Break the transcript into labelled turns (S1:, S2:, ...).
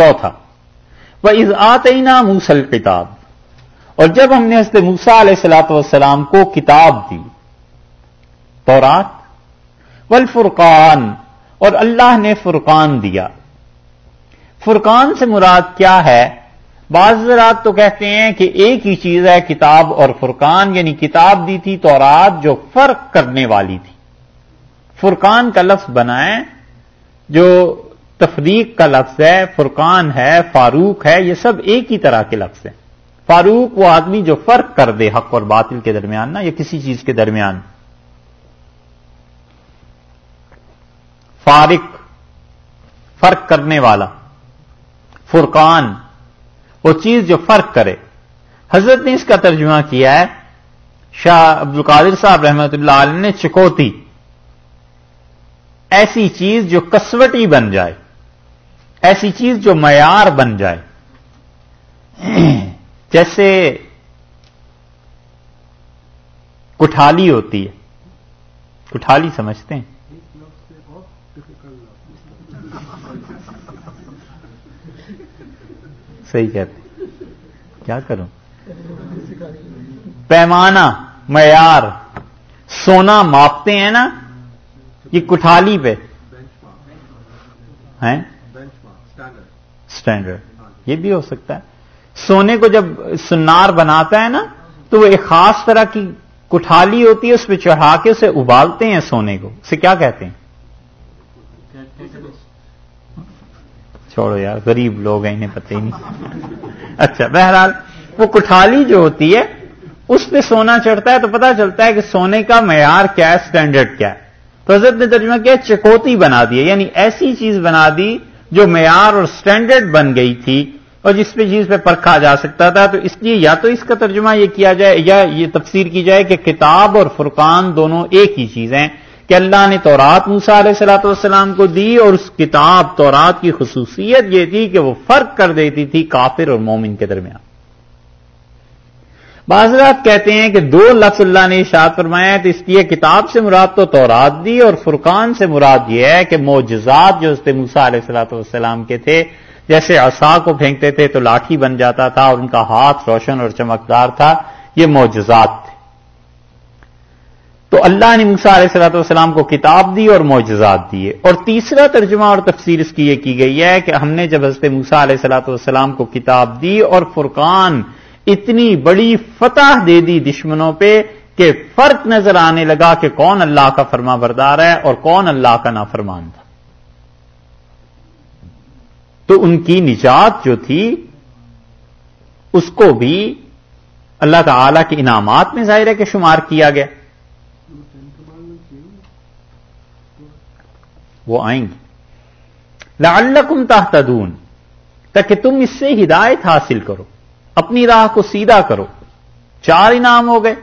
S1: چوتھا وہ از آتے موسل کتاب اور جب ہم نے حضرت موسا علیہ السلاۃ والسلام کو کتاب دی، تورات، والفرقان، اور اللہ نے فرقان دیا۔ فرقان سے مراد کیا ہے؟ بعض ذرات تو کہتے ہیں کہ ایک ہی چیز ہے، کتاب اور فرقان یعنی کتاب دی تھی، تورات، جو فرق کرنے والی تھی۔ فرقان کا لفظ بنائیں، جو تفریق کا لفظ ہے، فرقان ہے، فاروق ہے، یہ سب ایک ہی طرح کے لفظ ہیں۔ فاروق وہ آدمی جو فرق کر دے حق اور باطل کے درمیان نا، یا کسی چیز کے درمیان۔ فارق، فرق کرنے والا، فرقان، وہ چیز جو فرق کرے۔ حضرت نے اس کا ترجمہ کیا ہے، شاہ عبد القادر صاحب رحمت اللہ علیہ نے چکوتی۔ ایسی چیز جو کسوٹی بن جائے۔ ایسی چیز جو معیار بن جائے۔ جیسے کٹھالی ہوتی ہے۔ کٹھالی سمجھتے ہیں؟ صحیح کہتے کیا کروں؟ پیمانہ، معیار۔ سونا ماپتے ہیں نا؟ یہ کٹھالی پہ۔ ہیں؟ اسٹینڈرڈ یہ بھی ہو سکتا ہے. سونے کو جب سنار بناتا ہے نا تو وہ ایک خاص طرح کی کٹھالی ہوتی ہے اس پہ چڑھا کے اسے ابالتے ہیں سونے کو. اسے کیا کہتے ہیں؟ چھوڑو یار غریب لوگ ہیں انہیں پتہ ہی نہیں. اچھا بہرحال وہ کٹھالی جو ہوتی ہے اس پہ سونا چڑھتا ہے تو پتا چلتا ہے کہ سونے کا معیار کیا ہے اسٹینڈرڈ کیا ہے. تو حضرت نے ترجمہ کیا چکوتی بنا دی یعنی ایسی چیز بنا دی جو معیار اور اسٹینڈرڈ بن گئی تھی اور جس پہ چیز پہ پرکھا جا سکتا تھا، تو اس لیے یا تو اس کا ترجمہ یہ کیا جائے یا یہ تفسیر کی جائے کہ کتاب اور فرقان دونوں ایک ہی چیز ہیں کہ اللہ نے تورات موسا علیہ صلاۃ والسلام کو دی اور اس کتاب تورات کی خصوصیت یہ تھی کہ وہ فرق کر دیتی تھی کافر اور مومن کے درمیان۔ بازرات کہتے ہیں کہ دو لفظ اللہ نے اشاعت فرمایا تو اس لیے کتاب سے مراد تو تورات دی اور فرقان سے مراد یہ ہے کہ معجزات جو موسا علیہ صلاۃ والسلام کے تھے، جیسے عصا کو پھینکتے تھے تو لاٹھی بن جاتا تھا اور ان کا ہاتھ روشن اور چمکدار تھا، یہ معجزات تھے۔ تو اللہ نے موسا علیہ صلاح والسلام کو کتاب دی اور معجزات دیے۔ اور تیسرا ترجمہ اور تفسیر اس کی یہ کی گئی ہے کہ ہم نے جب حضرت موسا علیہ صلاح والسلام کو کتاب دی اور فرقان اتنی بڑی فتح دے دی دشمنوں پہ کہ فرق نظر آنے لگا کہ کون اللہ کا فرما بردار ہے اور کون اللہ کا نافرمان تھا۔ تو ان کی نجات جو تھی، اس کو بھی اللہ تعالی کے انعامات میں ظاہر ہے کہ شمار کیا گیا۔ وہ آئیں گے لعلکم تحتدون تاکہ تم اس سے ہدایت حاصل کرو۔ اپنی راہ کو سیدھا کرو۔ چار انعام ہو گئے۔